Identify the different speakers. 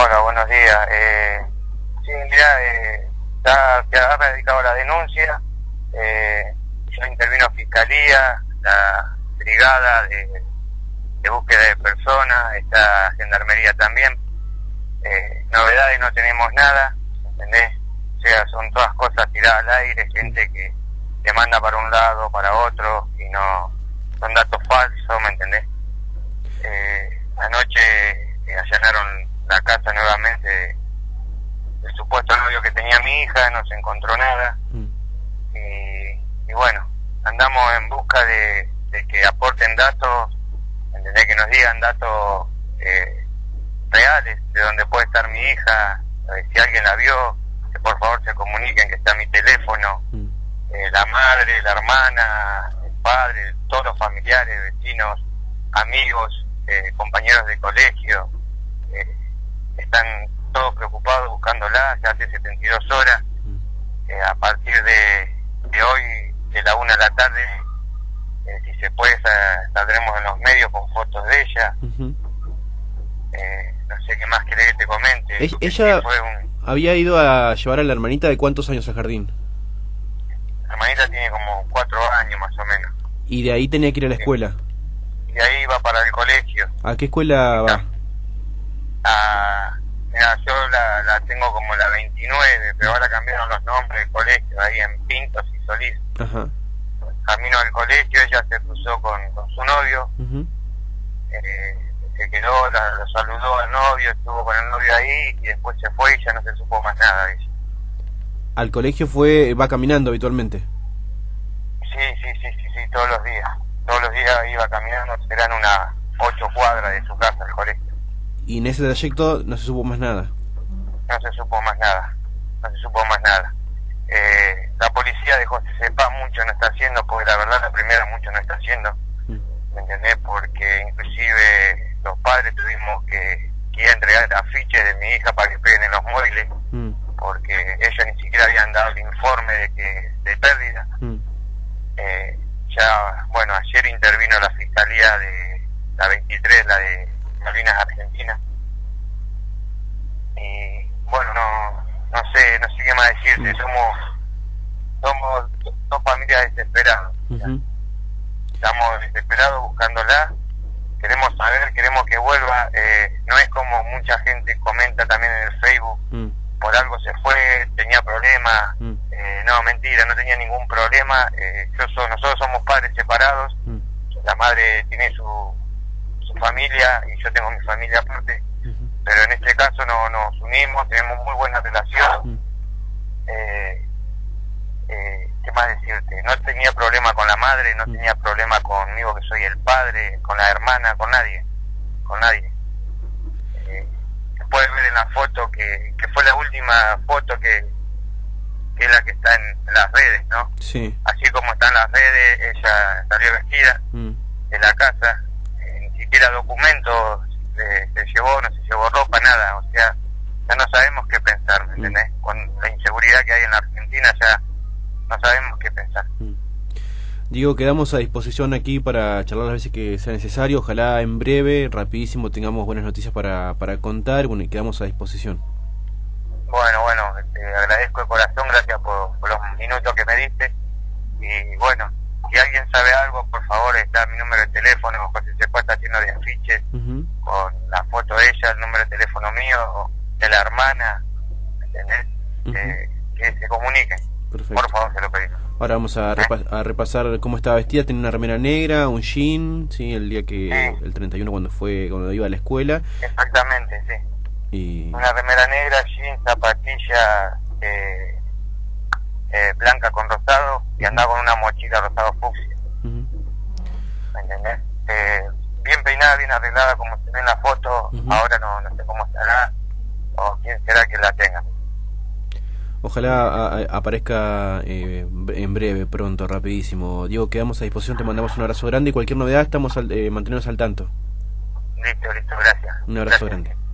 Speaker 1: Hola, buenos días. Eh, sí, mira, eh, ya se ha radicado la denuncia. Eh, ya intervino Fiscalía, la Brigada de, Búsqueda de Personas, esta Gendarmería también. Eh, novedades no tenemos nada, ¿entendés? O sea, son todas cosas tiradas al aire, gente que te manda para un lado, para otro, y no son datos falsos, ¿me entendés? Eh, anoche eh, allanaron la casa nuevamente el supuesto novio que tenía mi hija, no se encontró nada.
Speaker 2: Mm.
Speaker 1: Y, y bueno, andamos en busca de, de que aporten datos, ¿entendés? que nos digan datos eh, reales de dónde puede estar mi hija, eh, si alguien la vio, que por favor se comuniquen que está mi teléfono,
Speaker 2: Mm.
Speaker 1: eh, la madre, la hermana, el padre, todos los familiares, vecinos, amigos, eh, compañeros de colegio, eh, están todos preocupados buscándola, ya hace 72 horas,
Speaker 2: Mm.
Speaker 1: eh, a partir de, de hoy, de la una de la tarde, eh, si se puede, sa- saldremos en los medios con fotos de ella, eh, no sé qué más querés que te comente.
Speaker 2: Ella-
Speaker 1: fue un-
Speaker 2: Había ido a llevar a la hermanita de cuántos años al jardín.
Speaker 1: la hermanita tiene como cuatro años más o menos,
Speaker 2: Y de ahí tenía que ir a la escuela.
Speaker 1: y de ahí va para el colegio.
Speaker 2: ¿A qué escuela va?
Speaker 1: a mira, yo la, la tengo como la 29, pero ahora cambiaron los nombres del colegio, ahí en Pintos y Solís.
Speaker 2: Ajá.
Speaker 1: Camino al colegio, ella se cruzó con, con su novio, eh, se quedó, la, lo saludó al novio, estuvo con el novio ahí y después se fue y ya no se supo más nada de ella.
Speaker 2: Al colegio fue, va caminando habitualmente.
Speaker 1: Sí, sí, sí, sí, sí, todos los días. Todos los días iba caminando, serán unas ocho cuadras de su casa al colegio.
Speaker 2: Y en ese trayecto no se supo más nada.
Speaker 1: no se supo más nada, no se supo más nada. Eh, la policía de José Sepa mucho no está haciendo, porque la verdad la primera mucho no está haciendo,
Speaker 2: Mm.
Speaker 1: ¿me entendés? Porque inclusive los padres tuvimos que, que ir a entregar afiches de mi hija para que peguen en los móviles,
Speaker 2: Mm.
Speaker 1: porque ellos ni siquiera habían dado el informe de que de pérdida.
Speaker 2: Mm.
Speaker 1: Eh, ya, bueno, ayer intervino la fiscalía de la 23, la de Malvinas Argentina. Y bueno, no, no sé, no sé qué más decirte,
Speaker 2: Mm.
Speaker 1: somos, somos dos familias desesperadas. Estamos desesperados buscándola, queremos saber, queremos que vuelva, eh, no es como mucha gente comenta también en el Facebook,
Speaker 2: Mm.
Speaker 1: por algo se fue, tenía problemas,
Speaker 2: Mm.
Speaker 1: eh, no, mentira, no tenía ningún problema, eh, yo so- nosotros somos padres separados, la madre tiene su familia y yo tengo mi familia aparte, pero en este caso no, nos unimos, tenemos muy buena relación, eh, eh, ¿qué más decirte? No tenía problema con la madre, no tenía problema conmigo que soy el padre, con la hermana, con nadie, con nadie. Eh, puedes ver en la foto que, que fue la última foto que, que es la que está en, las redes, ¿no?
Speaker 2: Sí.
Speaker 1: Así como está en las redes, ella salió vestida
Speaker 2: Mm.
Speaker 1: de la casa, documentos eh, se llevó, no se llevó ropa, nada, o sea, ya no sabemos qué pensar, ¿me
Speaker 2: Mm.
Speaker 1: entendés? Con la inseguridad que hay en la Argentina ya no sabemos qué pensar.
Speaker 2: Mm. Digo, quedamos a disposición aquí para charlar las veces que sea necesario. Ojalá en breve, rapidísimo, tengamos buenas noticias para, para contar. Bueno, y quedamos a disposición.
Speaker 1: Bueno, bueno, te agradezco de corazón, gracias por, por los minutos que me diste. Y bueno, si alguien sabe algo, por favor, está mi número de teléfono, José Sepa está haciendo de afiches con la foto de ella, el número de teléfono mío, de la hermana, ¿me ¿entendés? Eh, que se comuniquen,
Speaker 2: Perfecto.
Speaker 1: por favor, se lo pedimos.
Speaker 2: Ahora vamos a, repa- a repasar cómo estaba vestida. Tenía una remera negra, un jean, sí, el día que,
Speaker 1: Sí.
Speaker 2: el 31 cuando fue, cuando iba a la escuela.
Speaker 1: Exactamente, sí.
Speaker 2: Y
Speaker 1: Una remera negra, jeans, zapatilla eh, eh, blanca con rosado y andaba con una mochila rosado fucsia.
Speaker 2: Ujú.
Speaker 1: ¿me entendés? Eh, bien peinada, bien arreglada como se ve en la foto, ahora no, no sé cómo estará o quién será que la tenga.
Speaker 2: Ojalá aparezca eh, en breve, pronto, rapidísimo. Diego, quedamos a disposición, te mandamos un abrazo grande y cualquier novedad estamos al, eh, mantenernos al tanto.
Speaker 1: Listo, listo, gracias.
Speaker 2: Un abrazo
Speaker 1: Gracias.
Speaker 2: grande.